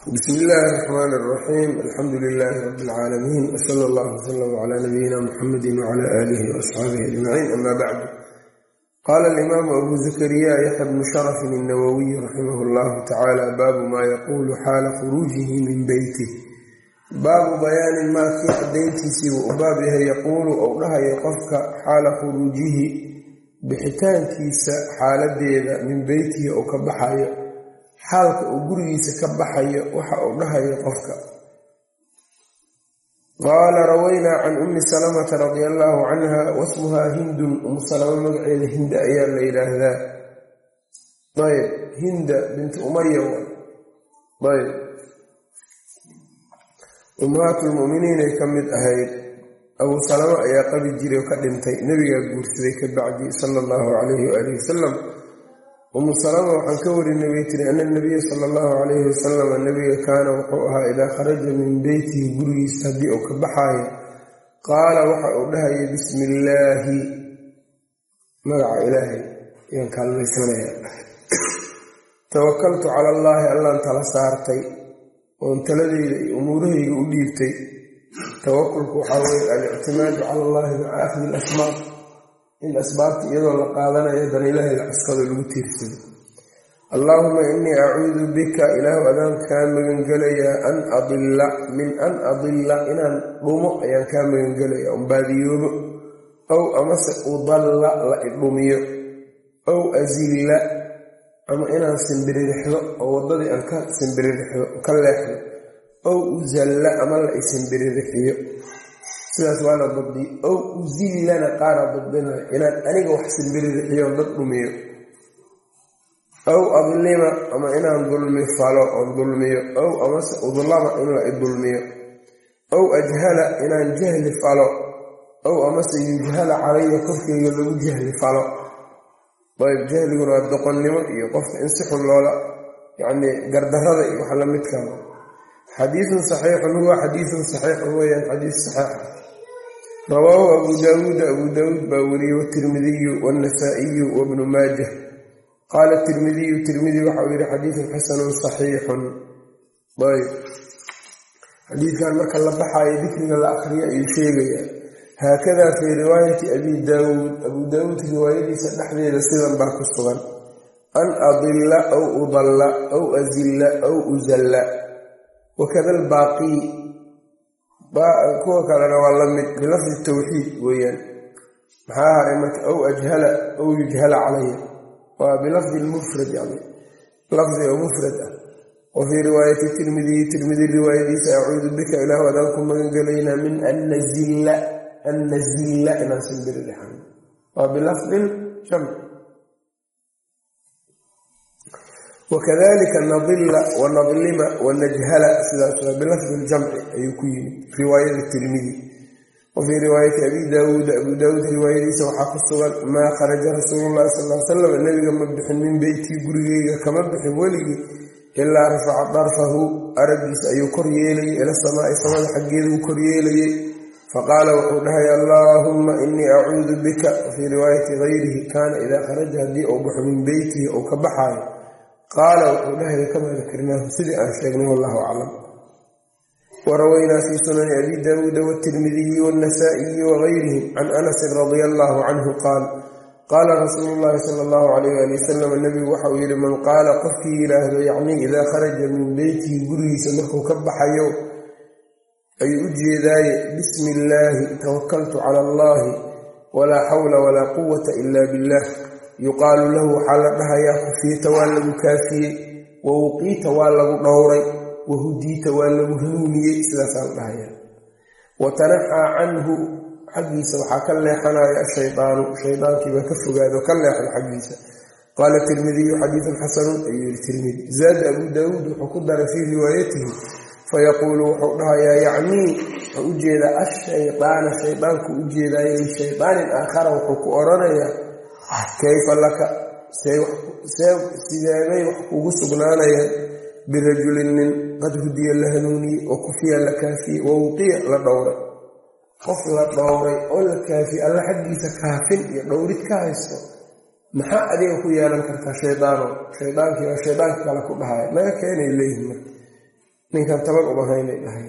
bsm illaahi raxmaan raxiim alxamdu lilaahi rabi lcaalamiin wsala allahu wslama cla nabiyina muxamedi wcla aalihi waasxaabihi ajmaciin ama bacdu qaala alimaamu abu zakariya yaxya bnu sharafin innawowiy raximah llahu tacaala baabu maa yaquulu xaala khuruujihi min beytih baabu bayaanin maa kii cadayntiisii wuu u baab yahay yaquulu ou dhahayo qofka xaala khuruujihi bixitaankiisa xaaladeeda min beytihi ou ka baxayo xaalka uu gurigiisa ka baxayo waxa uu dhahayo qofka. Qaala rawaynaa can ummi salamata radia allaahu canha wasmuhaa hindun. Umu salamo magaceeda hinda ayaa la yidhaahdaa. Ayb hinda binti umaya ayb. Ummahaatulmuminiinay ka mid ahayd. Abuu salamo ayaa qabi jiray oo ka dhintay. Nebigaa guursaday ka bacdi sala allahu calayhi waaalih wasalam umu salama waxaan ka warinay bay tiri ana nabiya sala allahu calayhi wasalama nabiga kaana wuxuu ahaa idaa kharaja min beytihi gurigiisa haddii uu ka baxaayo qaala waxa uu dhahaya bismi illaahi magaca ilaahay ayaan kaalmaysanaya tawakaltu cala allaahi allaan tala saartay oon taladeyda iyo umuurahayga u dhiibtay. Tawakulku waxaa weye alictimaadu cala allahi maca akhdi ilasmaaq in asbaabta iyadoo la qaadanayo dan ilaahay la cuskado lagu tiirsado. Allaahuma innii acuudu bika ilaahu adaan kaa magangelayaa an adilla min an adilla inaan dhumo ayaan kaa magangelayaa un baadiyoobo. Ow amase udalla la idhumiyo ow asilla ama inaan simbiririxdo oo waddadii aan ka simbiririxdo ka leexdo. Ow uzalla ama la isimbiririxiyo sidaas waa la dabdi ow uzillana qaara dabdinayo inaan aniga wax simbiririxiyo dad dhumiyo. Ow adlima ama inaan dulmi falo oon dulmiyo. Ow amase udlama la idulmiyo ow ajhala inaan jahli falo. Ow amase yujhala calaya korkeyga lagu jahli falo. Ayb jahliguna waa doqonnimo iyo qofka in si xun loola yacnii gardarada iyo wax lamidkaa xadiidun saxiixun huwa xadiidun saxiixun weyaan xadiis saxiixa rawaahu abu daawuuda abu daawuud baa wariyey watirmidiyu wannasaa'iyu wabnu maajah. Qaala tirmidiyu tirmidi waxa uu yidhi xadiidun xasanun saxiixun. Ayb. Xadiidkan marka la baxaayo dikriga la akhriyo ayuu sheegayaa. Haakadaa fii riwaayati abi daawuud abuu daawuud riwaayadiisa dhexdeeda sidan baa ku sugan. An adilla aw udalla aw azilla aw uzalla wakada albaaqii kuwa kalena waa la mid bilafdi tawxiid weeyaan. Maxaa haray marka aw ajhala aw yujhala calaya waa bilafdi lmufrad yani lafdi oo mufrad ah. Wa fii riwaayati tirmidiyi tirmidi riwaayadiisa acuudu bika ilaahu adaan ku magangelaynaa min an nazilla an nazilla inaan simbiri dhexan. Waa bilafdin jamc wakadalika nadilla wanadlima wanajhala sidaas bilafdi ljamci ayuu ku yimid riwaayada tirmidi wa fii riwaayati abi daawuuda abu daawuud riwaayadiisa waxaa ku sugan maa kharaja rasuululahi sal l salam nabiga ma bixin min beytii gurigeyga kama bixin weligii ilaa rafaca darfahu araggiisa ayuu kor yeelayay ila samaai samada xaggeeduu kor yeelayay faqaala wuxuu dhahay allaahumma inii acuudu bika wafii riwaayati gayrihi kaana idaa kharaja haddii uu baxo min beytihi ou ka baxaayo qaala wuxuu dhahaya kamaa dakarnaahu sidii aan sheegnay wallahu aclam. Warawaynaa fii sunani abi daawuuda wاtirmidiyi wاnnasaa'iyi wagayrihim can anasin radia allahu canhu qaal qaala rasuulu llahi sala allahu calayh ali wasalam nebigu waxa uu yidhi man qaala qofkii yidhaahdo yacnii idaa kharaja min beytihi gurigiisa markuu ka baxayo ayuu u jeedaaye bismi illaahi tawakaltu cala allahi walaa xawla walaa quwata ila billah yuqaalu lahu waxaa la dhahayaa kufiita waa lagu kaafiyey. Wa wuqiita waa lagu dhowray. Wa hudiita waa lagu hanuuniyey sidaasaa la dhahayaa. Wa tanaxaa canhu xaggiisa waxaa ka leexanaya ashaydaanu. Shaydaankiibaa ka fogaado ka leexda xaggiisa. Qaala tirmidiyu xadiidun xasanun ayuu yihi tirmidi. Zaada abuu daawuud wuxuu ku daray fii riwaayatihi fayaquulu wuxuu dhahayaa yacnii wuxuu u jeedaa ashaydaana shaydaanku u jeedaaye lishaydaanin aakhara wuxuu ku odhanayaa kayfa laka sideebay wax kugu sugnaanayaan birajulin nin qad hudiya la hanuuniyey wa kufiya la kaafiyey wa wuqiya la dhowray qof la dhowray oo la kaafiyey alla xaggiisa kaafin iyo dhowrid ka haysto maxaa adiga ku yeelan kartaa shaydaano shaydaankii waa shaydaanka kale ku dhahaya naga keenay leeyihiin marka ninkan tabar uma haynay dhahay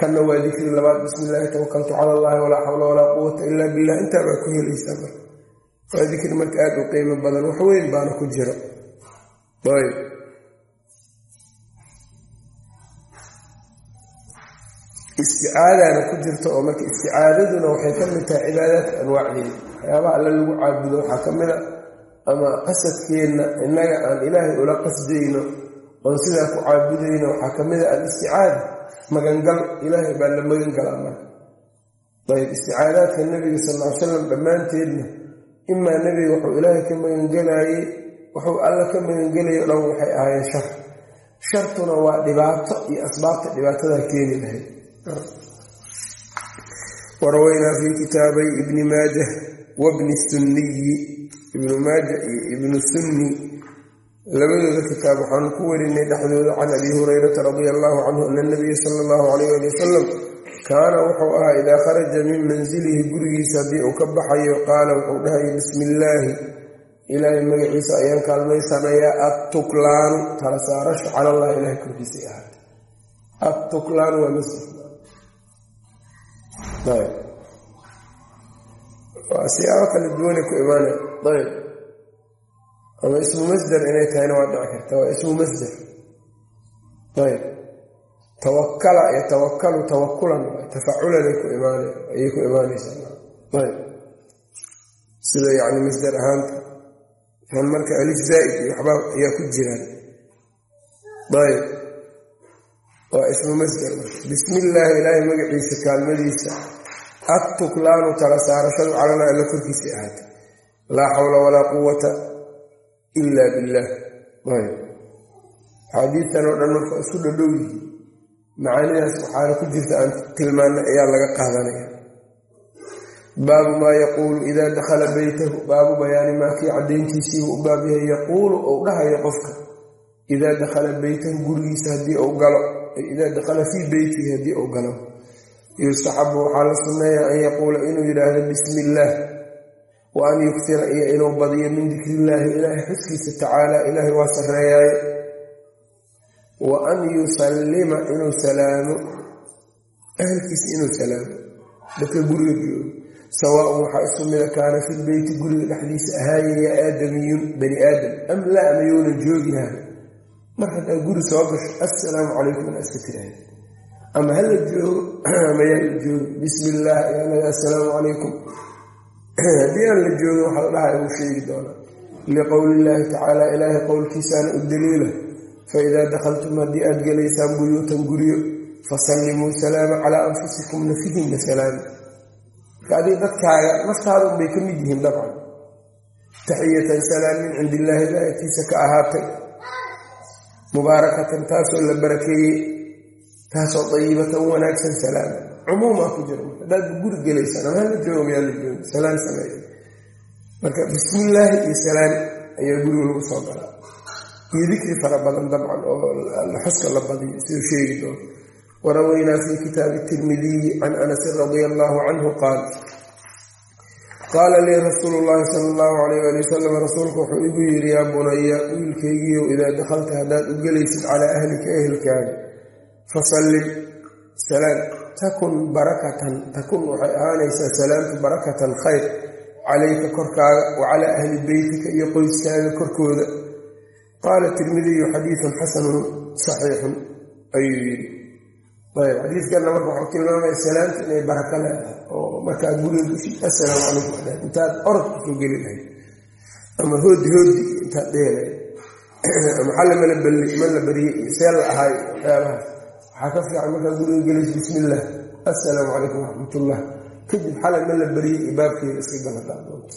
kanna waa dikri labaad bismi illaahi tawakaltu cala allahi walaa xawla walaa quwata ila billah intaa baa ku helaysaa marka waa dikri marka aada u qiimo badan wax weyn baana ku jira. Isticaadana ku jirta oo marka isticaadaduna waxay ka mid tahay cibaadaadka anwaacdeeda waxyaabaha alle lagu caabudo waxaa ka mid a ama qasadkeenna innaga aan ilaahay ula qasdayno oon sidaa ku caabudayno waxaa ka mid a alisticaada magangal ilaahay baa la magan galaa marka. Ayb isticaadaadka nebiga sal ly salam dhammaanteedna imaa nebiga wuxuu ilaahay ka magangelayey wuxuu alla ka magangelayo dhan waxay ahaayeen shar. Shartuna waa dhibaato iyo asbaabta dhibaatadaa keeni lahayd. Warawaynaa fii kitaabay ibni maajah wabni sunniyi ibnu maaja iyo ibnu sunni labadooda kitaab waxaanu ku warinay dhexdooda can abi hurayrata radia allahu canhu ana nabiya sala allahu calayh ali wasalam kaana wuxuu ahaa idaa kharaja min mansilihi gurigiisa haddii uu ka baxayo qaala wuxuu dhahaya bismi illaahi ilaahay magaciisa ayaan kaalmaysanayaa attuklaanu tala saarasho cala allah ilahay korkiisay ahaatay. Attuklaanu waa masjid. Siyaabo kala duwanay ku imaanay ayb ama ismu masder inay tahayna waa dhici karta. Waa ismu masder ayb tawakala iyo tawakalu tawakulan tafaculanay ku imaan ayay ku imaanaysaa ayb sida yani masder ahaanta. Kan marka alif zaaid iyo waxbaa ayaa ku jiraan. Ayb waa ismu masder bismi illaahi ilaahay magaciisa kaalmadiisa. Attuklaanu tala saarashadu calala alla korkiisay ahaatay laa xawla walaa quwata ila billaah axaadiistan oo dhan marka isku dhadhow yihiin macaanidaas waxaana ku jirta aan tilmaanay ayaa laga qaadanaya. Baabu maa yaquulu idaa dakhala beytahu baabu bayaani maa kii caddayntiisiibuu u baab yahay yaquulu ou dhahayo qofka idaa dakhala beytahu gurigiisa haddii uu galo idaa dakhala fii beytihi haddii uu galo. Yustaxabu waxaa la sunneeyaa an yaquula inuu yidhaahdo bismi illaah wa an yuktira iyo inuu badiyo min dikrillaahi ilaahay xuskiisa tacaala ilaahay waa sarreeyaaye wa an yusallima inuu salaamo ahalkiisa inuu salaamo dadka guriga joogo sawaaun waxaa isu mida kaana fil beyti guriga dhexdiisa ahaayaya aadamiyun bani aadam am laa ama younan mar haddaa guri soo gasho assalaamu calaykum ina iska tiraahda ama hala joogo ama yaa joogo bismi illaah ayaanaga assalaamu calaykum haddii aan la joogin waxaa la dhaha uu sheegi doonaa liqowli illaahi tacaala ilaahay qowlkiisaana u daliila. Faidaa dakhaltum haddii aad gelaysaan buyuutan guryo fasallimuu salaama calaa anfusikum nafihinna salaama marka adig dadkaaga naftaadun bay ka mid yihiin dabcan. Taxiyatan salaam min cindi illaahi ilaahi agtiisa ka ahaatay. Mubaarakatan taasoo la barakeeyey. Taasoo dayibatan wanaagsan salaama cumuumaa ku jira. Haddaad guri gelaysaan ama hala joogo mayaa la joogo salaan sameeya marka bismillaahi iyo salaan ayaa guriga lagu soo galaa iyo dikri fara badan dabcan oo xuska la badiyo siduu sheegi doono warawaynaa fii kitaabi tirmidiyi can anasin radia allaahu canhu qaal. Qaala lii rasuulu llaahi sala allahu calayh ali wasalam rasuulku wuxuu igu yidhi yaa bunaya wiilkaygiiyow idaa dakhalta haddaad u gelaysid calaa ahlika ehelkaaga fasallim salaam takun barakatan takun waxay ahaanaysaa salaamtu barakatan khayr calayka korkaaga wa calaa ahli beytika iyo qoyskaaga korkooda. Qaala tirmidiyu xadiidun xasanun saxiixun. Ayuu yidhi ayb xadiidkanna marka waxuu tilmaamaya salaamtu inay baraka leedahay oo markaa guriga gushid assalaamu calaykum. Adhaad intaad orod ku soo geli lahayd ama hoodi hoodi intaad dheelayd ama xalla mala ma la bariyey iyo see la ahaay waxyaabahaas waxaa ka fiican markaa guriga gelaysa bismi illaah assalaamu calaykum waraxmatullah kadib xalay ma la bariyey iyo baabkeeda iska galadadoonta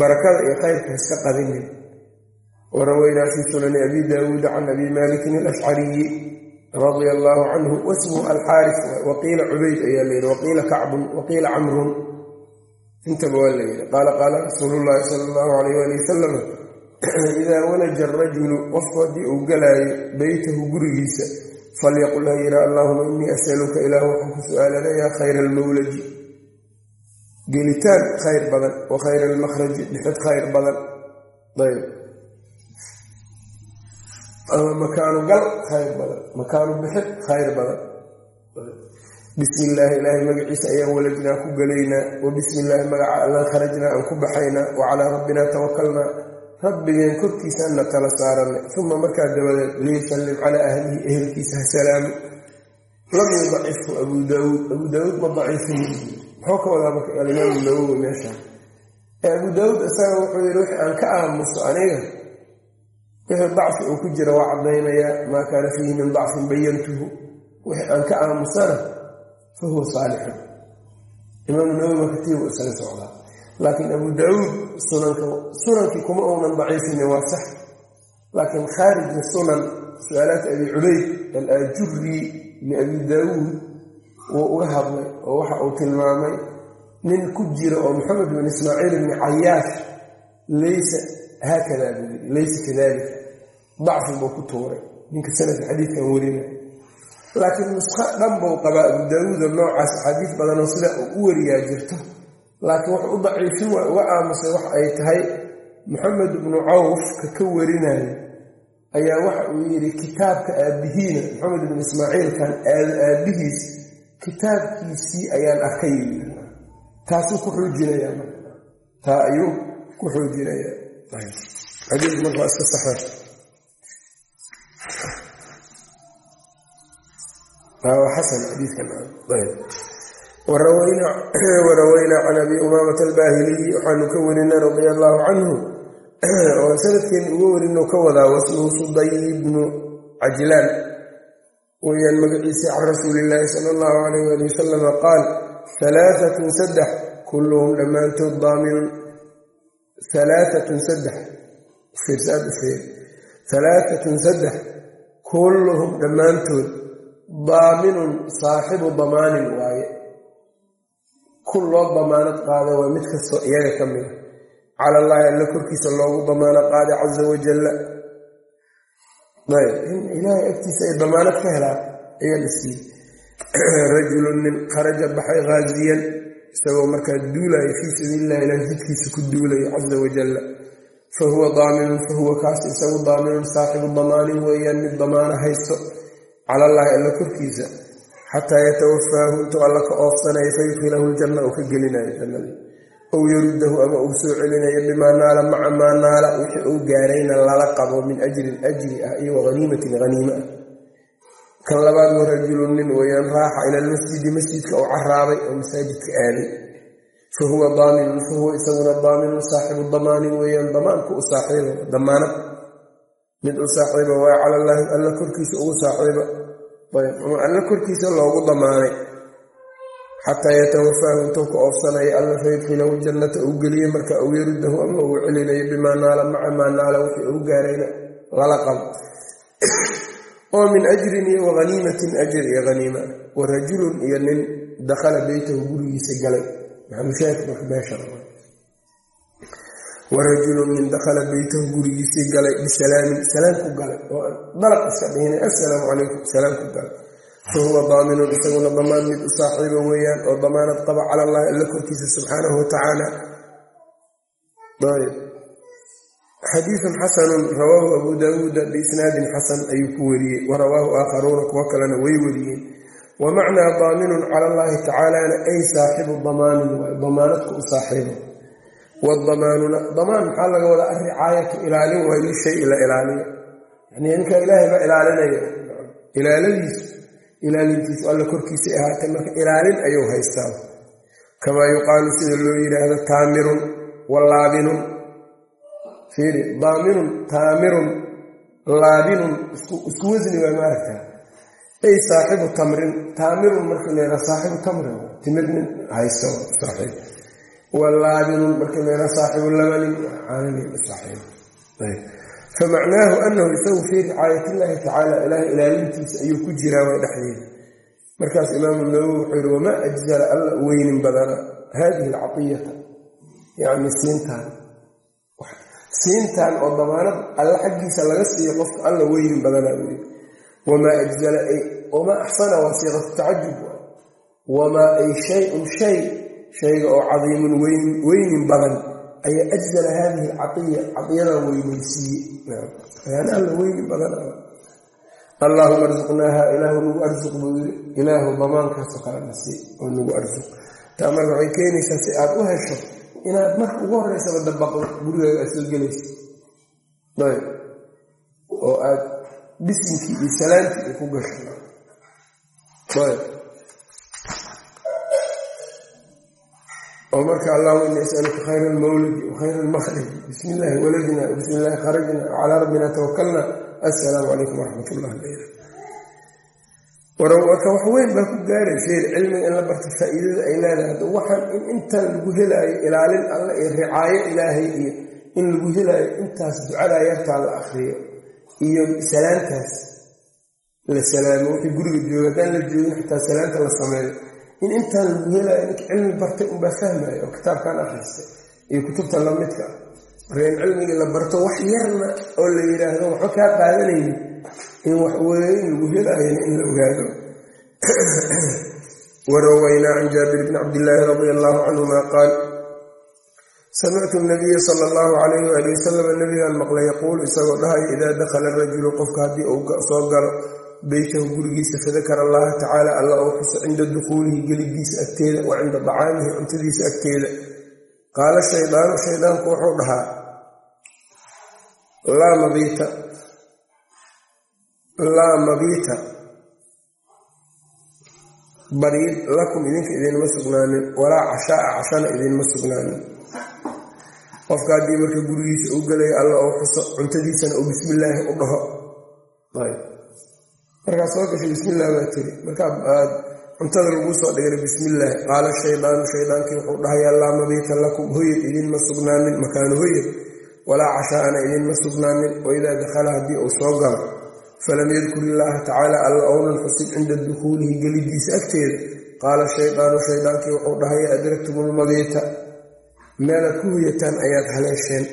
barakada iyo khayrka iska qadinin. Warawaynaa sunani abi daawuuda can abi maalikin alashcariyi radia allaahu canhu wasmuhu alxaaris waqiila cubayd ayaa layidhi waqiila kacbun waqiila camrun. Intaba waa layidhi qaala qaala rasuulu llaahi sala allahu alayh ali wasalam idaa walaja arajulu qofku haddii uu galaayo beytahu gurigiisa falyaqul ha yidha allaahuma innii asaluka ilaah waxaan ku su'aalanayaa khayra almawladi gelitaan khayr badan wa khayra almakhraji dhixid khayr badan ayb ama makaanu gal khayr badan makaanu bixid khayr badan bismi illaahi ilaahay magaciisa ayaan walajnaa ku gelaynaa wa bismi illaahi magaca allaan kharajnaa aan ku baxaynaa wa calaa rabbinaa tawakalnaa rabbigeen korkiisaanna tala saaranay. Uma markaa dabadeed liyusallim calaa ahlihi ehelkiisa ha salaamu lam yudacifu abuu daawuud. Abuu daawuud ma daciifin. Muxuu ka wadaa marka alimaamu nawowi meeshaan ee abuu daawuud isaga wuxuu yidhi wixii aan ka aamuso aniga wixii dacfi uu ku jira waa caddaynayaa maa kaana fiihi min dacfin bayantuhu wixii aan ka aamusana fa huwa saalixun. Imaamu nawowi marka tiibu isaga socdaa laakiin abu daawuud sunankii kuma uunan daciifinin waa sax. Laakiin khaarija sunan su'aalaat abi cubayd alaajuri liabi daawuud wuu uga hadlay oo waxa uu tilmaamay nin ku jira oo maxamed bin ismaaciil ibni cayaash laysa haakada buu laysa kadalika dacfi buu ku tuuray ninka sanadka xadiidkan werina laakiin nusqo dhan buu qabaa abu daawuuda noocaas axaadiis badanoo sidaa u wariyaa jirto laakiin wuxuu u daciifin waa uga aamusay wax ay tahay. Maxamed ibnu cawf ka ka warinayo ayaa waxa uu yidhi kitaabka aabbihiina maxamed ibnu ismaaciilkan aabbihiis kitaabkiisii ayaan arkay. Taasuu ku xoojinayaa taa ayuu ku xoojinayaa xadiis markaa iska saxeex xasan xadiiskan warawaynaa can abi umaamata albaahiliyi waxaanu ka warinay radia allaahu canhu oo sanadkeenu uga warino ka wadaa wasmuhu suday bnu cajlaan weyaan magaciisii can rasuulillaahi sala allahu alayh ali wasalama qaal alaaatun saddex kulluhum dhammaantood daaminun alaaatun saddex alaaatun saddex kulluhum dhammaantood daaminun saaxibu damaanin waaye kun loo damaanad qaado waa mid kastoo iyaga ka mida cala allaahi alla korkiisa loogu damaano qaaday casa wajalla in ilaahay agtiisa ay damaanad ka helaan ayaa la siiyey rajulun nin kharaja baxay haaziyan isagoo markaa duulaya fii sabiilillahi ilah jidkiisa ku duulayo casa wajalla fa huwa daaminun fa huwa kaas isagu daaminun saaxibu damaanin weeyaan mid damaano haysto. Cala allaahi alla korkiisa xataa yatawafaahu intuu alla ka oofsanayo fayudkilahu ljanna uu ka gelinayo jannadii ow yaruddahu ama uu soo celinayo bimaa naala maca maa naala wixii uu gaarayna lala qabo min ajrin ajri ah iyo wahaniimatin haniime ah kan labaad wa rajulun nin weeyaan raaxa ila almasjidi masjidka uu caraabay oo masaajidka aaday fa huwa daaminun fa huwa isaguna daaminun saaxibu damaanin weeyaan damaanku u saaxiiba damaanad mid u saaxiiba waa cala allaahi alla korkiisa ugu saaxiiba ama alla korkiisa loogu damaanay xataa yatawafaahu intuu ka oofsanayo alla fayudkilahu ljannata uu geliye marka uu yarudahu ama uu celinayo bimaa naala maca maa naala wixii uu gaarayna lala qabo oo min ajrin iyo wahaniimatin ajr iyo haniima wa rajulun iyo nin dakhala beytahu gurigiisa galay warajulun nin dakhala beytahu gurigiisii galay bisalaamin salaan ku galay oo dalaq iska dhihinay assalaamu calaykum salaan ku galay. Fa huwa daaminun isaguna damaan mid u saaxiiba weeyaan oo damaanad qaba cala allahi alla korkiisa subxaanahu watacaala xadiiun xasanun rawaahu abuu daawuuda biisnaadin xasan ayuu ku wariyey wa rawaahu aakharuuna kuwo kalena way wariyeen. Wa macnaa daaminun cala allaahi tacaalana ay saaxibu damaanin waay damaanadka u saaxiibo wadamaanuna damaan maxaa laga wadaa alricaayatu ilaalin waay lishay la ilaaliyo yani ninka ilaahay baa ilaalinaya ilaaladiisu ilaalintiisu alla korkiisay ahaatay marka ilaalin ayuu haystaa kamaa yuqaalu sida loo yidhaahdo taamirun walaabinun fiiri daaminun taamirun laabinun isku wasni waa maaragtaa ay saaxibu tamrin taamirun marka leedaa saaxibu tamrin timir nin saaxiib walaabinun marka leedaa saaxibu labanin famacnaahu anahu isagu fii ricaayatillahi tacaala ilaahay ilaalintiisa ayuu ku jiraa waa dhexdeeda markaas imaamu nawowi wuxuu yihi wamaa ajzala alla weynin badana haadihi alcatiyata yacni siintaan siintan oo damaanad alla xaggiisa laga siiyo qofka alla weynin badanaa buu yidhi wamaa ajzala wamaa axsana waa siiqatu tacajub ay shayga oo cadiimun weynin badan ayaa ajzala haadihi alcaiya caiyadan alla weyni badan. Allaahuma arsuqnaaha ilaahu nagu arsuq buu yiri ilaahu damaankaasoo kale nasi oo nagu arsuq taa marka waxay keenaysaa si aad u hesho inaad marka ugu horeysaba dabaqdo gurigaaga aad soo gelaysa ayb. Oo aad bisinkii iyo salaantii ay ku gasho. Ayb oo marka allahuma ini asaluka khayra almawlidi wa khayra almakrij bismi illaahi waladina bismi illaahi kharajna wcalaa rabbina tawakalna assalaamu calaykum waraxmat ullah warka wax weyn baa ku gaaray sheer cilmiga in la barto faa-iidada ay leedahay. Hadda waxaan in intaan lagu helaayo ilaalin alle iyo ricaayo ilaahay iyo in lagu helaayo intaas ducadaa yartaa la akriyo iyo salaantaas la salaamo wixii guriga jooga haddaan la joogin xataa salaanta la sameeyo in intaan lagu helaayo ninka cilmi bartay unbaa fahmaya oo kitaabkan akhristay iyo kutubta lamidka marka in cilmigii la barto wax yarna oo la yidhaahdo waxba kaa qaadanaynin in wax weyn lagu helaayana in la ogaado. Warawaynaa can jaabir bni cabdillaahi radi allahu canhuma qaal samictu nabiya sala allahu calayhi waali wasalam nabigaan maqlay yaquulu isagoo dhahayo idaa dakhala rajulu qofka haddii uu soo galo beytahu gurigiisa fadakara allaha tacaala alla oo xuso cinda dukhuulihi gelidiisa agteeda wa cinda dacaamihi cuntadiisa agteeda. Qaala shaydaanu shaydaanku wuxuu dhahaa laa mabiita laa mabiita bariid lakum idinka idinma sugnaanin walaa cashaaa cashana idinma sugnaanin. Qofka haddii marka gurigiisa u gelaya alla oo xuso cuntadiisana uu bismillaahi u dhaho markaa soo gashay bismillaah baa tiri. Markaa aad cuntada laguu soo dhigana bismillaahi qaala shaydaanu shaydaankii wuxuu dhahayaa laa mabiita lakum hoyad idinma sugnaanin makaanu hoyad. Walaa cashaa'ana idinma sugnaanin waidaa dakhala haddii uu soo galo falam yadkur illaaha tacaala alla ounan xusin cinda dukhuulihi gelidiisa agteeda. Qaala shaydaanu shaydaankii wuxuu dhahayaa adraktumulmabiita meelaad ku hoyataan ayaad haleesheen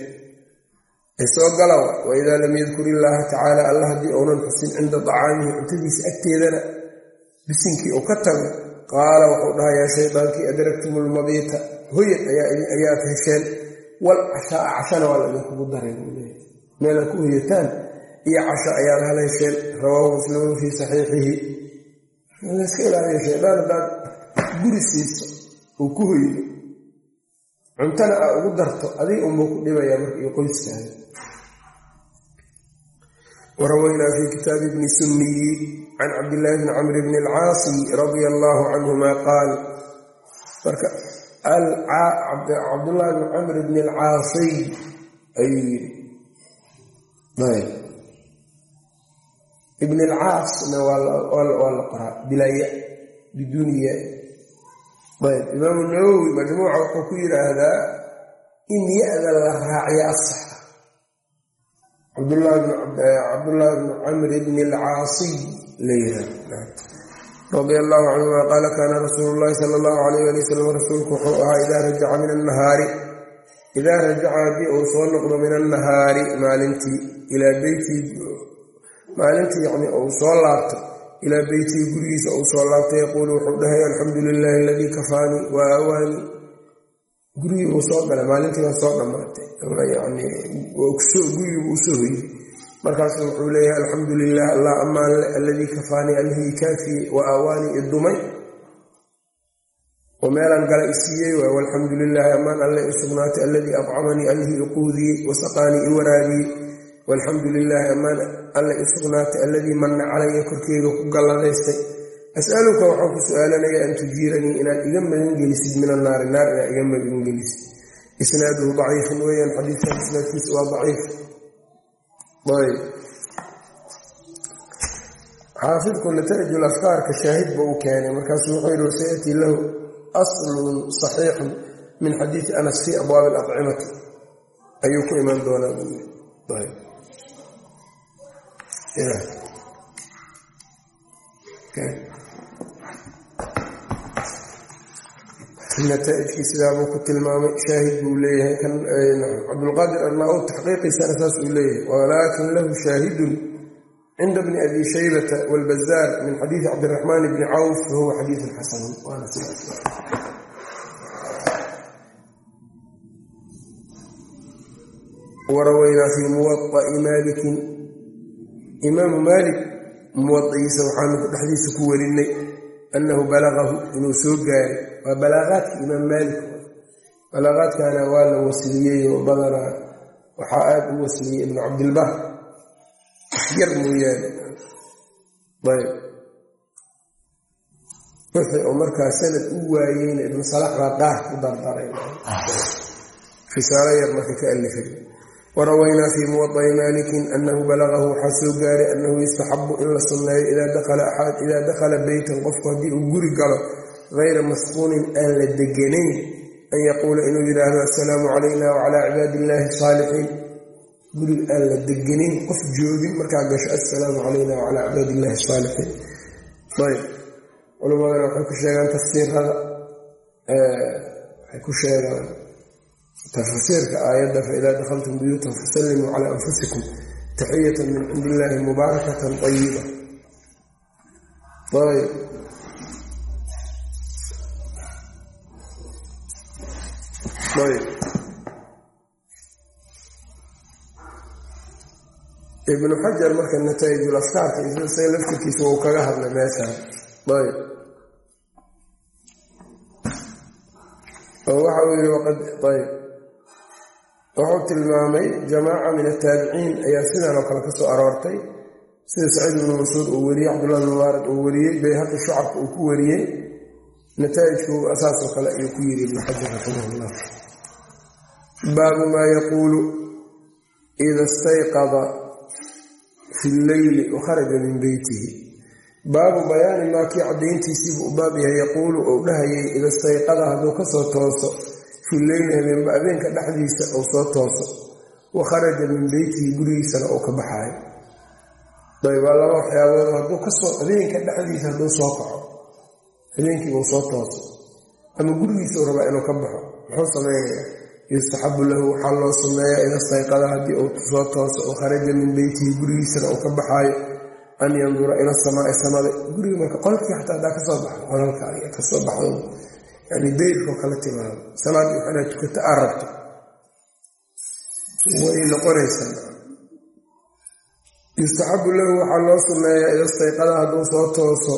soo galaw waidaa lam yadkur illaaha tacaala alla haddii ounan xusin cinda dacaamihi cuntadiisa agteedana bisinkii uu ka tago qaala wuxuu dhahayaa shaydaankii adraktumulmabiita hoyad ayaad hesheen. Wal cashaaa cashana waa laidinkugu daray meelaad ku hoyataan iyo casho ayaad haleesheen rawaahu muslimun fii saxiixihi. Layska ilaaliyo shaydaan haddaad guri siiso uu ku hoydo cuntana aa ugu darto adiga unbuu ku dhibayaa marka iyo qoyskaaga warawaynaa fi kitaabi bni sunniyi can cabdillaahi bni camri bni alcaasi radia allaahu canhuma qaal marka cabdullaahi bni camri bni alcaasiy ayuu yidhi. Ibn alcaasna waa la qoraa bilaya biduuniya imaamu nawowi majmuuca wuxuu ku yidhaahdaa in ya-da la raaciyo asaxa cabdullaahi bnu camr bni alcaasiy la yihahda radia allahu canhuma qaala kaana rasuulu llahi sala allahu alayh ali wasalam rasuulku wuxuu ahaa idaa rajaca min annahaari. Idaa rajaca haddii uu soo noqdo min annahaari maalintii ilaa beytii maalintii yacni uu soo laabto ilaa beytihi gurigiisa uu soo laabtay yaquulu wuxuu dhahay alxamdu lilaahi aladii kafaanii wa aawaanii gurigii buu soo galay maalintii baa soo dhammaatay. Gurigii u soo hoyey markaasu wuxuu leeyahay alxamdu lilah allah ammaan le alladii kafaanii allihii kaafiyey wa aawaanii idumay oo meelaan gala i siiyey waay walxamdu lilaahi ammaan alle i sugnaatay alladii acamanii allihii iquudiyey wasaqaanii i waraabiyey walxamdu lilaahi ammaan alle i sugnaatay alladii manna calaya korkeyga ku galladaystay. As'aluka waxaan ku su'aalanaya an tujiiranii inaad iga magangelisid min annaari naar inaad iga magangelisid isnaaduhu daciifun weeyaan xadiidkan isnaadkiisa waa daciif. Xaafidku natarjul afkaarka shaahid ba uu keenay markaasuu wuxuu yihi wasayatii lahu aslun saxiixun min xadiidi anas fii abwaabi alacimati ayuu ku iman doonaa nataaijkii sidaabuu ku tilmaamay shaahid buu leeyahay cabdulqaadir arnaa-u taxqiiqiisana saas uu leeyahay walaakin lahu shaahidun cinda bni abi shaybata wاlbazaar min xadiidi cabdiraxmaan bni cawf fahuwa xadiidun xasanun warawaynaa fii muwaطa'i maalikin imaamu maalik muwaiisa waxaanu dhexdiisa ku werinay annahu balagahu inuu soo gaaray. Waa balaaqaadka imaam maalik balaaqaadkana waa la wasliyey oo badanaa waxaa aad u wasliyey ibnu cabdilbar yar mooyaane. Ayb. Wixii uu markaa sanad u waayeyna ibnu salax baa qaar ku dardaray. Risaalo yar marka ka alifay warawaynaa fii muwaطa'i maalikin annahu balagahu waxaa soo gaaray annahu yustaxabu in la sunneeyo idaa dakhala beytan qofku haddii uu guri galo hayra maskuunin aan la deganayn an yaquula inuu yidhaahdo assalaamu calayna wacalaa cibaadi illaahi asaalixiin guriga aan la deganayn qof joogin markaa gasho assalaamu calayna wacalaa cibaadi illahi asaalixiin ayb culimadana waxay ku sheegaan tafsiirada waxay tafsiirka aayadda faidaa dakhaltum buyuutan fasallimuu calaa anfusikum taxiyatan min cindi illaahi mubaarakatan ayiba ayb ayb ibnu xajar marka nataa'ijul afkaarka isaga laftirkiisa wuu kaga hadlay meeshaan. Ayb oo waxa uu yihi waqad ayb wuxuu tilmaamay jamaaca min ataabiciin ayaa sidan oo kale ka soo aroortay. Sida saciid ibnu mansuur uu wariyey cabdullah bn mubaarak uu wariyey bayhaqi shucabka uu ku wariyey nataa'ijku saasoo kale ayuu ku yiri ibnu xajar raximah llah baabu maa yaquulu ida istayqada fi lleyli wakharaja min beytihi baabu bayaani maa kii caddayntiisiibuu u baab yahay yaquulu ou dhahayay ida istayqada hadduu ka soo tooso fi leyli habeenba habeenka dhexdiisa uu soo tooso. Wa kharaja min beytihi gurigiisana uu ka baxaayo ayb waa laba waxyaabood hadduu ka soo habeenka dhexdiisa hadduu soo kaco habeenkii uu soo tooso. Ama gurigiisau rabaa inuu ka baxo. Muxuu samaynayaa yustaxabu lahu waxaa loo sameeyaa ida stayqada haddii uu soo tooso. Oo kharaja min beytihi gurigiisana uu ka baxaayo an yandura ila samaai samada. Guriga marka qolkii xataa haddaa ka soo baxdo qolalka ka soo baxdo yani dayrkoo kala timaado. Salaadii wax inaad tukato aa rabto way noqonaysaa. Yustaxabu lahu waxaa loo sameeyaa ida hadduu soo tooso.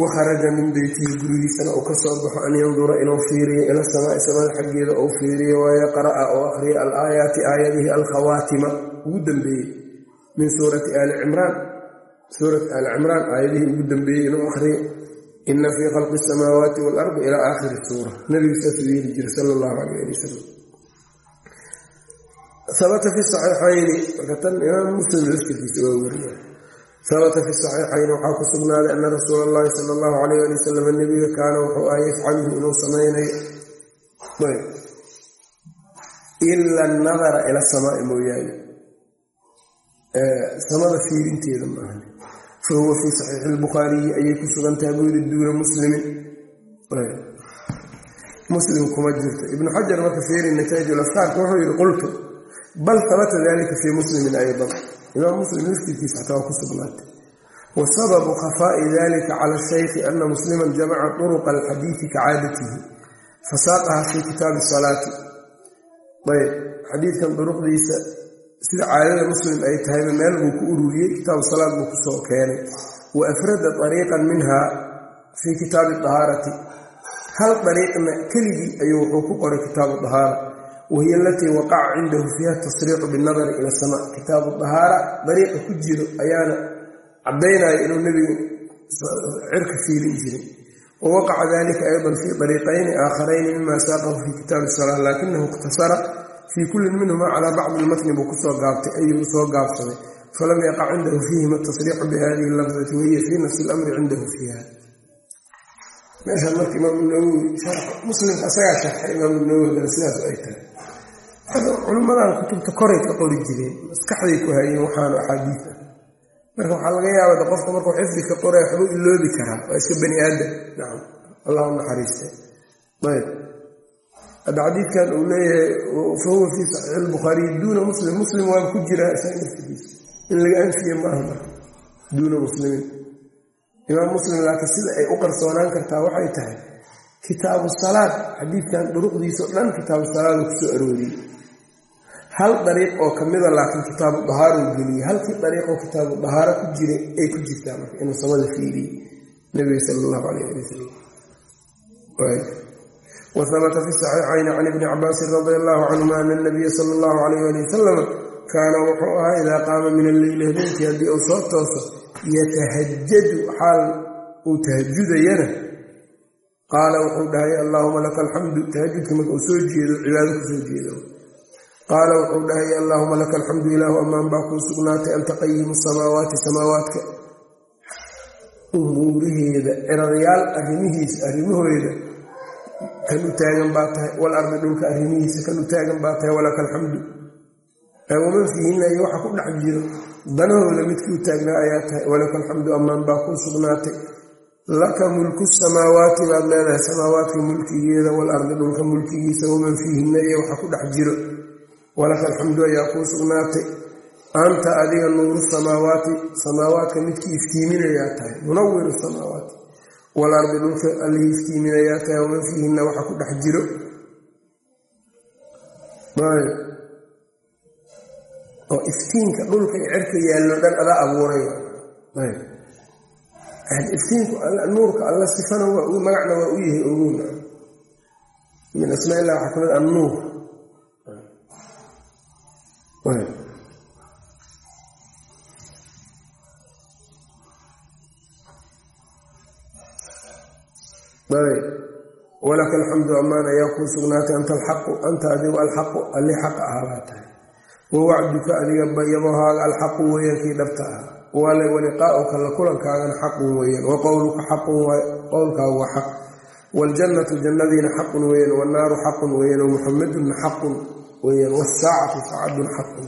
Wakharaja min beytihi gurigiisana uu ka soo baxo an yandura inuu fiiriyo ila samaai samada xaggeeda uu fiiriyo wayaqra'a oo akhriya alaayaati aayadihi alkhawaatima. Ugu dambeeyey min suurati aali cimraan. Suurati aali cimraan aayadihii ugu dambeeyey inuu akhriyo ina fii khalqi asamaawaati waalardi ilaa aakhiri suura. Nabigu saasuu yeeli jira sala allahu alayh ali wasalam habata fi saxiixayni marka tan imaam muslim laftirkiisa waa weriya habata fi saxiixayni waxaa ku sugnaaday ana rasuula allahi sala allahu alayh ali wasalam nebiga kaana wuxuu ah yafcaluhu inuu samaynayo ila anadara ila samaai mooyaane. Samada fiirinteeda maahan fa huwa fii saxiixi lbukhaariyi ayay ku sugantahay buu yiri duuna muslimin muslim kuma jirto ibnu xajar marka fiiri nataa'ij lafkaarka wuxuu yihi qultu bal habata dalika fii muslimin aydan imaam muslim laftirkiisa xataa waa ku sugnaatay wa sababu khafaa'i dalika cala shaykhi ana musliman jamaca turuqa alxadiidi kacaadatihi fasaaqaha fii kitaabi salaati sida caadada muslim ay tahayba meel buu ku ururiyey kitaabu salaad buu ku soo keenay. Wa afrada ariiqan minha fii kitaabi dahaarati hal dariiqna keligii ayuu wuxuu ku qoray kitaabu dahaara wahiya alatii waqaca cindahu fiiha tasriixu binadari ila sama kitaabu dahaara dariiqa ku jiro ayaana caddaynaya inuu nebigu cirka fiirin jiray. Wa waqaca dalika aydan fii dariiqayni aakharayni mima saaqahu fii kitaabi salaa laakinahu ikhtasara fii kullin minhuma calaa bacdi ilmatni buu ku soo gaabtay ayuu soo gaabsaday falam yaqac cindahu fiihima tasriixu bihadihi lafdati wahiya fii nafsi lamri cindahu fiiha meeshaan marka imaam nawowi muslimka asagaa sharxay imaam nawowigana sidaas ay tahay culimmadan kutubta koray ka qori jireen maskaxday ku hayeen waxaanu axaadiis ah marka waxaa laga yaabaa qofka markuu xifdi ka qoray waxbuu iloobi karaa waa iska bani aadam nacam allahu naxariiste ayb hadda xadiidkan uu leeyahay fa huwa fii saxiixi lbukhaariyi duuna muslim muslim waa ku jiraa isaga in laga anfiye maaha marka duuna muslimiin imaam muslim laakiin sida ay u qarsoonaan kartaa waxay tahay kitaabu salaad xadiidkan duruqdiisao dhan kitaabu salaadu ku soo arooriyey. Hal dariiq oo kamida laakiin kitaabu dahaaro geliyey. Halkii dariiqoo kitaabu dahaaro ku jiray ay ku jirtaa marka inuu samada fiiriyey nabiga sal allahu alayh ali wasalam wahbata fi saxiixayni can ibni cabaasin radi allahu canhuma ana nabiya sala allahu alayh ali wasalam kaana wuxuu ahaa idaa qaama min alleyli habeenkii haddii uu soo tooso yatahajadu xaal uu tahajudayana qaala wuxuu dhahay allaahuma laka alxamdu tahajudka marka uu soo jeedo cibaado ku soo jeedo qaala wuxuu dhahay allaahuma laka alxamdu ilaahu ammaan baa kuu sugnaatay anta qayimu samaawaati samaawaadka umuuraheeda ciraryaal arrimihiisa arrimahooda kan u taagan baa tahay wal ardi dhulka arrimihiisa kan u taagan baa tahay walaka alxamdu. Waman fiihinna waxa ku dhex jiro danahooda midkii u taagnaa ayaa tahay walaka alxamdu ammaan baa kuu sugnaatay. Laka mulku samaawaati baad leedahay samaawaadka mulkigeeda walardi dhulka mulkigiisa waman fiihinna iyo waxa ku dhex jiro. Walaka alxamdu ayaa kuu sugnaatay. Anta adiga nuuru samaawaati samaawaadka midkii iftiiminayaa tahay munawiru samaawaati walardi dhulka allihii iftiiminayaa tahay waman fiihinna waxa ku dhex jiro. Oo iftiinka dhulka iyo cerka yaallo dhan adaa abuuraya. Iftiinku nuurka alla sifana magacna waa u yahay ogown min asmaa illah waxaa ka mid annuur walaka alxamdu ammaan ayaa kuu sugnaatay anta alxaqu anta adigu alxaqu alli xaqa ahaabaa tahay wa wacduka adiga bayabahaaga alxaqu weeyaan kii dhabta. Ah wale waliqaa'uka la kulankaagana xaqun weeyaan wa qowluka xaqun qowlkaagu waa xaq waaljannatu jannadiina xaqun weeyaan wannaaru xaqun weeyaan wamuxamadunna xaqun weeyaan wasaacatu saacadun xaqun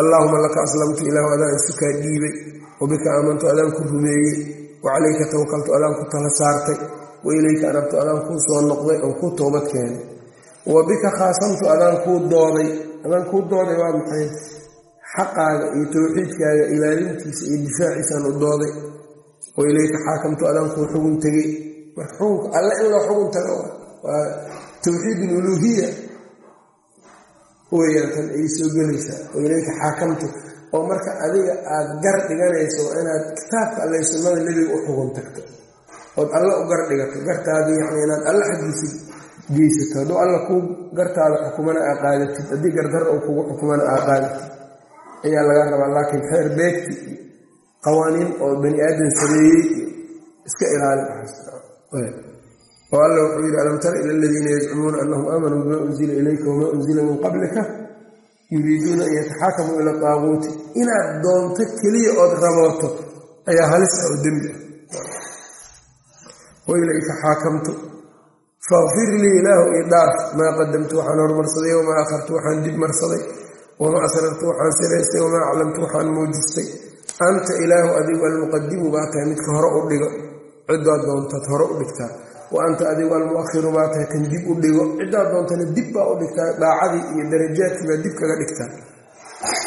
allaahuma laka aslamtu ilaahu adaan isukaa dhiibay wabika aamantu adaan ku rumeeyey wacalayka tawakaltu adaan ku tala saartay wa ilayka anabtu adaan kuu soo noqday oon kuu toobad keenay wa bika khaasamtu adaan kuu dooday adaan kuu dooday waa maxay? Xaqaaga iyo towxiidkaaga ilaalintiisa iyo difaaciisaan u dooday. Wa ilayka xaakamtu adaan kuu xugun tegey. Marka xukunka alle in loo xugun tago waa towxiid ululuuhiya weyaan kan ay soo gelaysaa. Wa ilayka xaakamtu oo marka adiga aad gar dhiganayso inaad kitaabka alle sunnada nebiga u xugun tagto ood alle u gar dhigato gartaadii yani inaad alle xaggiisa geysato hadduu alla kuu gartaada xukumana aa qaadatid haddii gardarra uu kugu xukumana aa qaadatid ayaa laga rabaa laakiin xeer beegti qawaaniin oo bani aadam sameeyey iska ilaali oo alla wuxuu yidhi alam tara ila aladiina yazcumuuna anahum aamanuu bima unzila ilayka wamaa unzila min qablika? Yuriiduuna an yataxaakamuu ila taaguuti. Inaad doonto keliya ood rabooto ayaa halis ah oo dembi ah wailayka xaakamtu faqfir lii ilaahu ii dhaaf maa qadamtu waxaan hormarsaday wamaa akhartu waxaan dib marsaday wamaa asrartu waxaan siraystay wamaa aclamtu waxaan muujistay. Anta ilaahu adigu almuqadimu baa tahay midka hore u dhigo. Ciddaad doontaad hore u dhigtaa. Wa anta adigu almuakhiru baa tahay kan dib u dhigo. Ciddaad doontana dib baa u dhigtaa daacadii iyo darajaadkii baa dib kaga dhigtaa.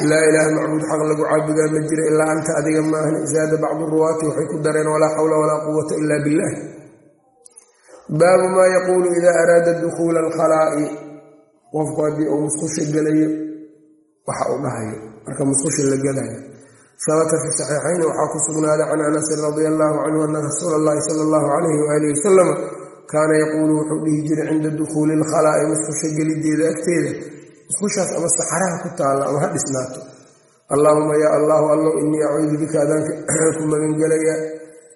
Laa ilaaha macbuud xaq lagu caabudaa ma jira ilaa anta adiga maahan zaada bacdu ruwaati waxay ku dareen walaa xawla walaa quwata ila billah baabu maa yaquulu idaa araada dukhuula alkhalaa'i. Qofku haddii uu musqusha gelayo waxa uu dhahayo. Marka musqusha la gelayo sabata fi saxiixayni waxaa ku sugnaaday can anasin radia allahu canhu ana rasuula allahi sala allahu calayhi waaalih wasalam kaana yaquulu wuxuu dhihi jiray cinda dukhuuli alkhalaa'i musqusha gelideeda agteeda. Musqushaas ama saxaraha ku taalla ama ha dhisnaato. Allaahuma yaa allahu allow innii acuudu bika adaanka ku magangelayaa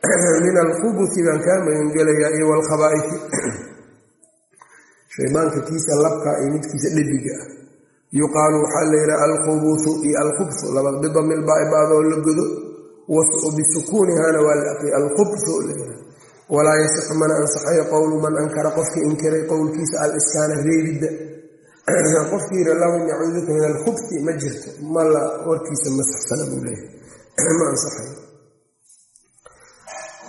min alqubuti baan kaa magangelayaa iyo walkhabaa'ifi shaydaanka kiisa labka iyo midkiisa dhediga ah. Yuqaalu waxaa la yidhaha alqubutu iyo alkhubsu laba bidamilbaa'ibaadoo la godo. Bisukuunihana waa la alkhubsu layidhaha walaa yasixu mana ansaxayo qowlu man ankara qofkii inkiray qowlkiisa aliskaana reebidda qofkii yidhi allahuma inni acuuduka min alkhubsi ma jirto mala warkiisa ma saxsana buu leeyahay. Ma ansaxayo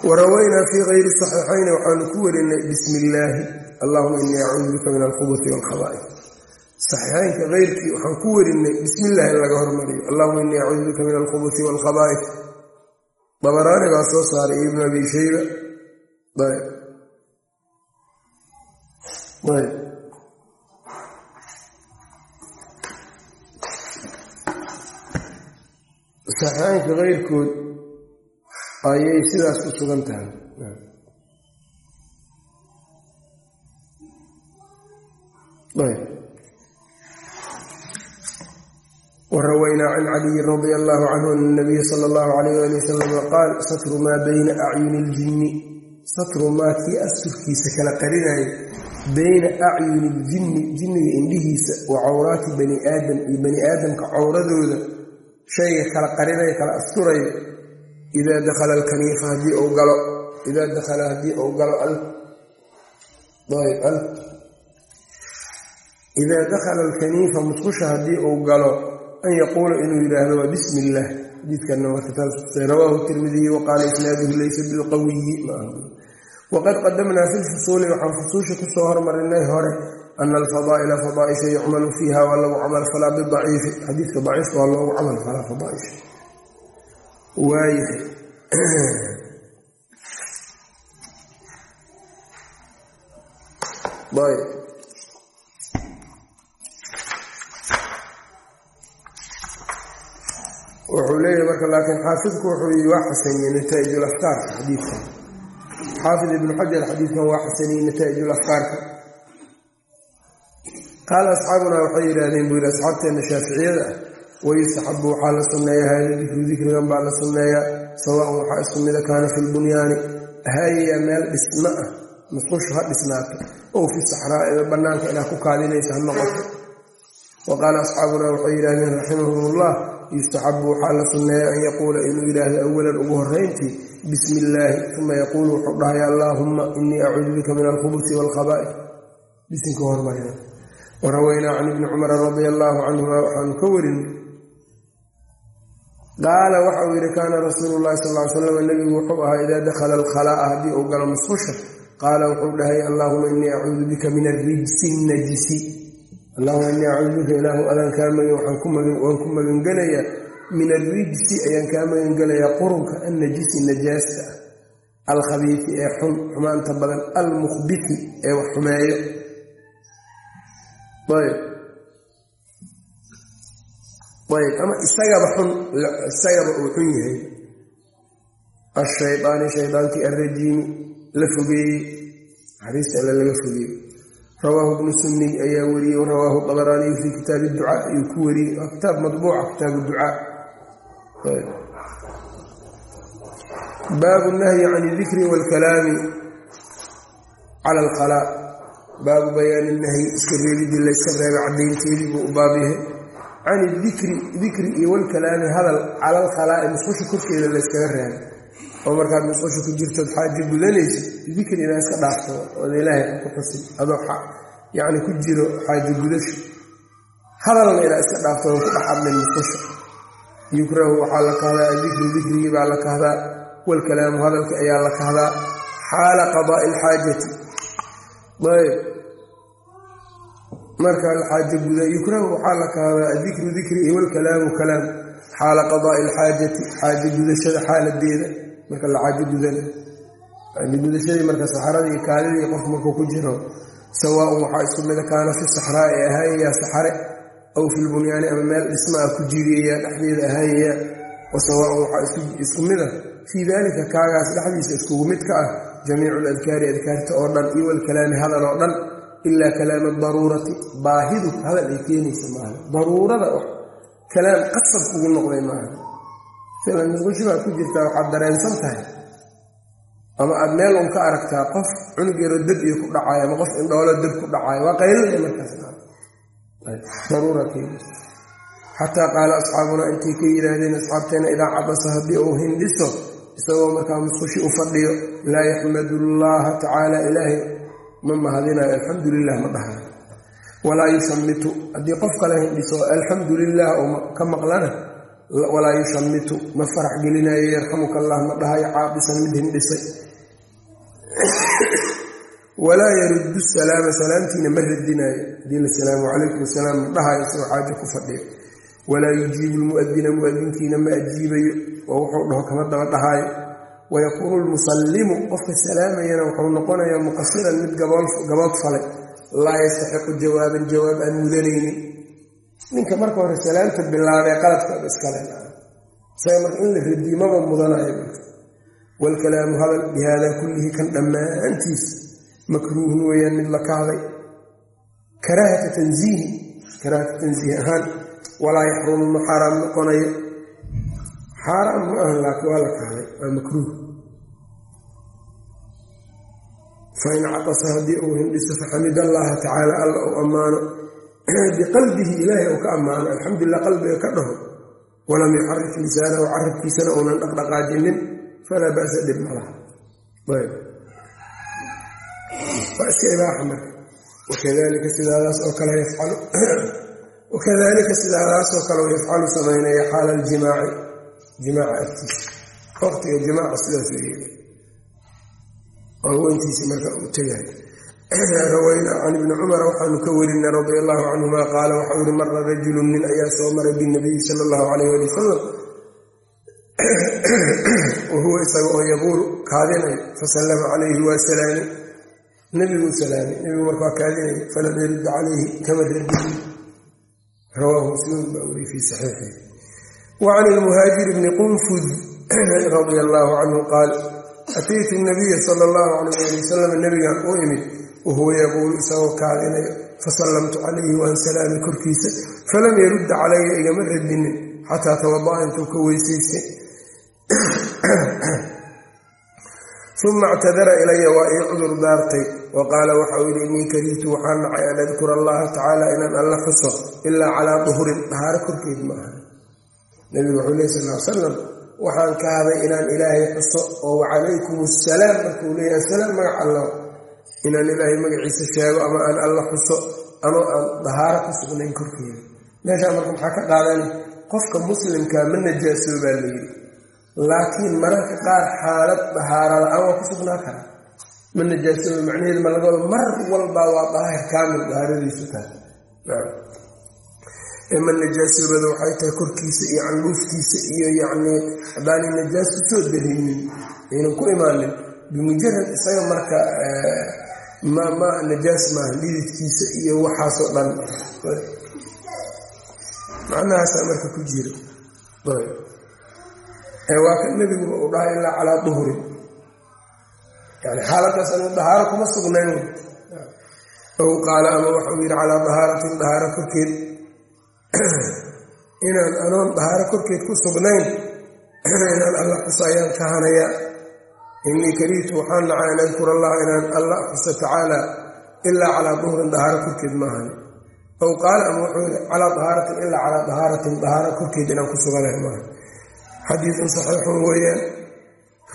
warawaynaa fii kayri saxiixayni waxaanu ku warinay bismi illaahi allahuma innii acuudu bika min alkhubuti walkhabaa'i saxiixaynka keyrkii waxaan ku warinay bismi illahi in laga hormariyo allahuma innii acuudu bika min alkhubuti walkhabaa'i dabaraani baa soo saaray ibnu abi shayba. Saxaanka keyrkood ayay sidaas u sugan tahay. Warawaynaa can caliyin radia allahu canhu ana nabiya sala allahu alayh ali wasalama qaal satru maa bayna acyuni satru maa kii asturkiisa kala qarinaya bayna acyuni iljinni jinniga indhihiisa wa cawraati bani iyo bani aadamka cawradooda shayga kala qarinaya kala asturaya idaa dakhala alkaniifa haddii uu galo idaa dakhala haddii uu galo idaa dakhala alkaniifa musqusha haddii uu galo an yaquula inuu yidhaahdo waa bismi illaah xadiidkanna marka taas rawaahu tirmidiyi waqaala isnaaduhu laysa bilqawiyi waqad qadamnaa fi lfusuuli waxaan fusuusha ku soo hormarinay hore ana alfadaa'ila fadaaisha yucmalu fiiha waa lagu camal falaa bidaciifi xadiidka daciifka waa loogu camal falaa fadaaisha waayahay. Wuxuu leeyahay marka laakiin xaafidku wuxuu yii waa xasaniyey nataa'ij afkaarka xadiidkan xaafid ibnu xajar xadiidkan waa xasaniyey nataa'ij afkaarka qaala asxaabunaa waxay yidhaahdeen buu yidhi asxaabteenna shaaficiyada ah wayustaxabu waxaa la sunneeyaa hada dikru dikrigan baa la sunneeyaa sawaan waxaa isku mida kaana fi lbunyaani hayayaa meel dhisma ah musqushu ha dhisnaato ow fi saxraa'i bannaanka inaad ku kaadinaysa ha noqoto. Wa qaala asxaabunaa waxay yidhahdeen raximahum ullah yustaxabu waxaa la sunneeya an yaquula inuu yidhaahdo awalan ugu horrayntii bismi illaahi uma yaquulu wuxuu dhahaya allaahumma inii acuudu bika min alkhubusi waalkhaba'is bisinka hormarina warawaynaa can ibni cumara radia allaahu canhuma waxaanu ka warin qaala waxa uu yidhi kaana rasuulu llahi sal ly slam nebigu wuxuu ahaa idaa dakhala alkhalaa'a haddii uu galo musqusha. Qaala wuxuu dhahay allaahuma inii acuudu bika min alrijsi najisi allahuma inii acuudu bika ilaahu adaan kaa magan waan ku magangelayaa min alrijsi ayaan kaa magangelayaa qurunka annajisi najaasta alkhabiisi ee xun xumaanta badan almukhbiti ee wax xumeeyo ama isagaba xun isagaba uu xun yahay. Ashaydaani shaydaankii alrajiimi la fogeeyey naxariista alle laga fogeeyey rawaahu ibnu sunniy ayaa wariyey rawaahu dabaraaniyu fii kitaabi ducaa ayuu ku wariyey. Waa kitaab madbuuca kitaabu ducaa. Baabu nahyi can idikri waalkalaami cala alkhalaa baabu bayaani nahyi iska reebidii layska reebay caddaynteedii buu u baab yahay can idikri dikri iyo walkalaami hadal cala alkhalaa'i musqusha korkeeda layskaga reebay oo markaad musqusha ku jirtood xaajo gudanayso dikri inaa iska dhaafto ood ilaahay ku xusin. Adoo yacni ku jiro xaajo gudasho hadalna inaa iska dhaafto oon ku dhex hadlin musqusha yukrahu waxaa la kahdaa adikru dikrigii baa la kahdaa. Walkalaamu hadalka ayaa la kahdaa. Xaala qadaa'i alxaajati. Ayb marka alxaajo guda yukrahu waxaa la kahdaa adikru dikri iyo walkalaamu kalaam. Xaala qadaa'i alxaajati xaajo gudashada xaaladeeda marka la xaajo gudana. Xaajo gudashadii marka saxaradii iyo qofku markuu ku jiro sawaaun waxaa isku mida kaana fi saxraa ee ahaayayaa saxare aw fi lbunyaani ama meel dhisma ah ku jiiriyayaa dhexdeeda ahaayayaa wa sawaaun waxaa isku mida fii daalika kaagaas dhexdiisa iskugu mid ah jamiicu ladkaari adkaarta oo dhan iyo walkalaami hadal oo dhan ilaa kalaama daruurati baahidu hadal ay keenaysa maaha daruurada kalaam qasab kugu noqday maaha filan musqushi baad ku jirtaa waxaad dareensan tahay ama aad meel un ka aragtaa qof cunug yaroo deb iyo ku dhacayo ama qof indhoolo deb ku dhacayo waa qaylada markaasdaruura keenaysa xataa qaala asxaabunaa intay ka yidhaahdeen asxaabteena idaa cabasa haddii uu hindhiso isagoo markaa musqushi u fadhiyo laa yaxmadu llaaha tacaala ilaahay ma mahadinayo alxamdu lilah ma dhahayo walaa yushamitu haddii qof kale hindhiso alxamdu lilah oo ka maqlana walaa yushamitu ma farax gelinayo yarxamuka allah ma dhahayo caabisan mid hindhisay. Walaa yaruddu salaama salaamtiina ma radinaayo haddii la salaamu calaykum asalaam ma dhahayo isagoo xaajo ku fadhiyo. Walaa yujiibu lmu'adina mu'adinkiina ma ajiibayo oo wuxuu dhaho kama daba dhahaayo wayakuunu lmusallimu qofka salaamayana wuxuu noqonayaa muqasiran mid gabood falay. Laa yastaxiqu jawaaban jawaab aan mudanaynin. Ninka marka hore salaamta bilaabee qaladkaaba iskale isaga marka in la radiimaba mudanayo. Waalkalaamu hadal bihaadaa kullihi kan dhammaantiis makruuhun weeyaan mid la kahday karaahata tanziihi karaahata tanziih ahaan walaa yaxrumu ma xaaraam noqonayo xaaraam ma ahan laakiin waa la kahday waa makruuh. Fain caqasa haddii uu hindhiso faxamid allaha tacaala alla uu ammaano. Biqalbihi ilaahay uu ka ammaano. Alxamdulilah qalbiga ka dhaho. Walam yuxarik lisaanahu carabkiisana uunan dhaqdhaqaajinin. Falaa ba'sa dhib malaha waa iska ibaaxa marka. Wakadalika sidaadaas oo kale yafcalu. Wakadalika sidaadaasoo kale yafcalu samaynaya xaala aljimaaci jimaaca agtiisa waqtiga jimaaca sidaas weyntiisi marka uu tegahay rawaynaa can ibni cumara waxaanu ka warinay radia allahu canhuma qaala waxau yihi mara rajulu nin ayaa soo maray binabiyi sala allahu calayh ali wasalam wahuwa isaga oo yabuulu kaadinayo fasallama calayhi waa salaamay. Nebiguu salaamay. Nebigu marka waa kaadinayo falam yarud calayhi kama radin rawaahu muslim baa weri fii saxiixihi can ilmuhaajir bni qunfud radia allahu canhu qaal ataytu nabiya sala allahu calayh ali wasalam nebigan u imid wahuwa yaquulu isagoo kaadinayo fasallamtu calayhi waan salaamay korkiisa falam yarudda calaya igama radinin xataa tawada'a intuu ka weysaystay uma ictadara ilaya waa ii cudur daartay wa qaala waxau yidhi innii karihtu waxaan nacay an adkura allaha tacaala inaan alla xuso ilaa calaa duhurin dhahaaro korkeed ma aha nebigu wuxuu lehy sal salam waxaan ka haday inaan ilaahay xuso oo wacalaykum assalaam. Markuu leeyahy asalaam magac allah inaan ilaahay magaciisa sheego ama aan alla xuso anoo aan dahaaro ku sugnayn korkeeda. Meeshaa marka maxaa ka qaadan qofka muslimkaa ma najaasoobaa baa layidhi laakiin mararka qaar xaalad dahaara la'aan waa ku sugnaa kara ma najaasooba macnaheedu ma laga mar walbaa waa daahir kaamil dahaaradiisu tahay ma najaasoobada waxay tahay korkiisa iyo candhuuftiisa iyo yacnii haddaanay najaas ku soo darinin aynan ku imaanin bimujarad isaga marka ma ma najaas maaha lididkiisa iyo waxaasoo dhan. Macnahaasaa marka ku jira. Waa ka nebiguba uu dhahay ilaa calaa duhurin yani xaaladaas anu dahaaro kuma sugnayn. Ow qaala ama waxau yidhi calaa dahaaratin dahaaro korkeed inaan anoon dahaaro korkeed ku sugnayn inaan alla xuso ayaan ka hanayaa innii karihtu waxaan nacay an adkura allah inaan alla xuso tacaala ilaa calaa duhrin dahaaro korkeed maahan ow qaala ama wuxuu yidhi calaa dahaaratin ilaa calaa dahaaratin dahaaro korkeed inaan ku suganahay maahan xadiidun saxiixun weeyaan.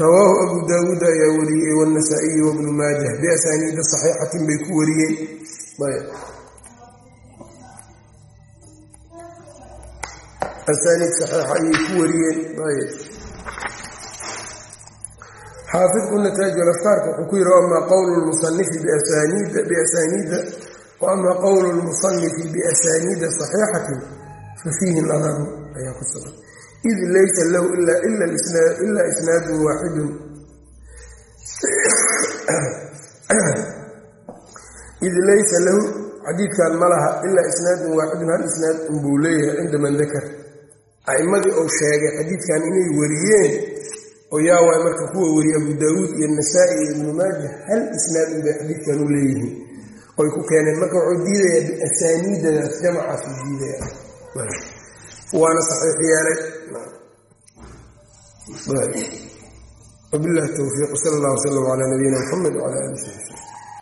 Rawaahu abu daawuud ayaa wariyey wannasaa'iyi wabnu maajah biasaaniida saxiixatin bay ku wariyeen asaaniid saxiixa ayay ku wariyeen. Xaafidku nataaju afkaarka wuxuu ku yidhi amaa qowlu lmusanifi biasaaniida waamaa qowlu lmusanifi biasaaniida saxiixatin fa fiihi nadarun ayaa ku sugan. Id laysa lahu ilaa isnaadun waaxidun id laysa lahu xadiidkan ma laha ilaa isnaadun waaxidun hal isnaad unbuu leeyahay cinda man dakar a'immadii uu sheegay xadiidkan inay wariyeen oo yaa waay marka kuwa wariye abu daawuud iyo nasaa'i iyo ibnu maaja hal isnaad unbay xadiidkan u leeyihiin. Oy ku keeneen marka wuxuu diidayaa biasaaniidadaas jamacaasuu diidaya waana saxiix yeelay wabilahi towfiiq sal allah wslam calaa nabiyina muxamed wcala ali sabi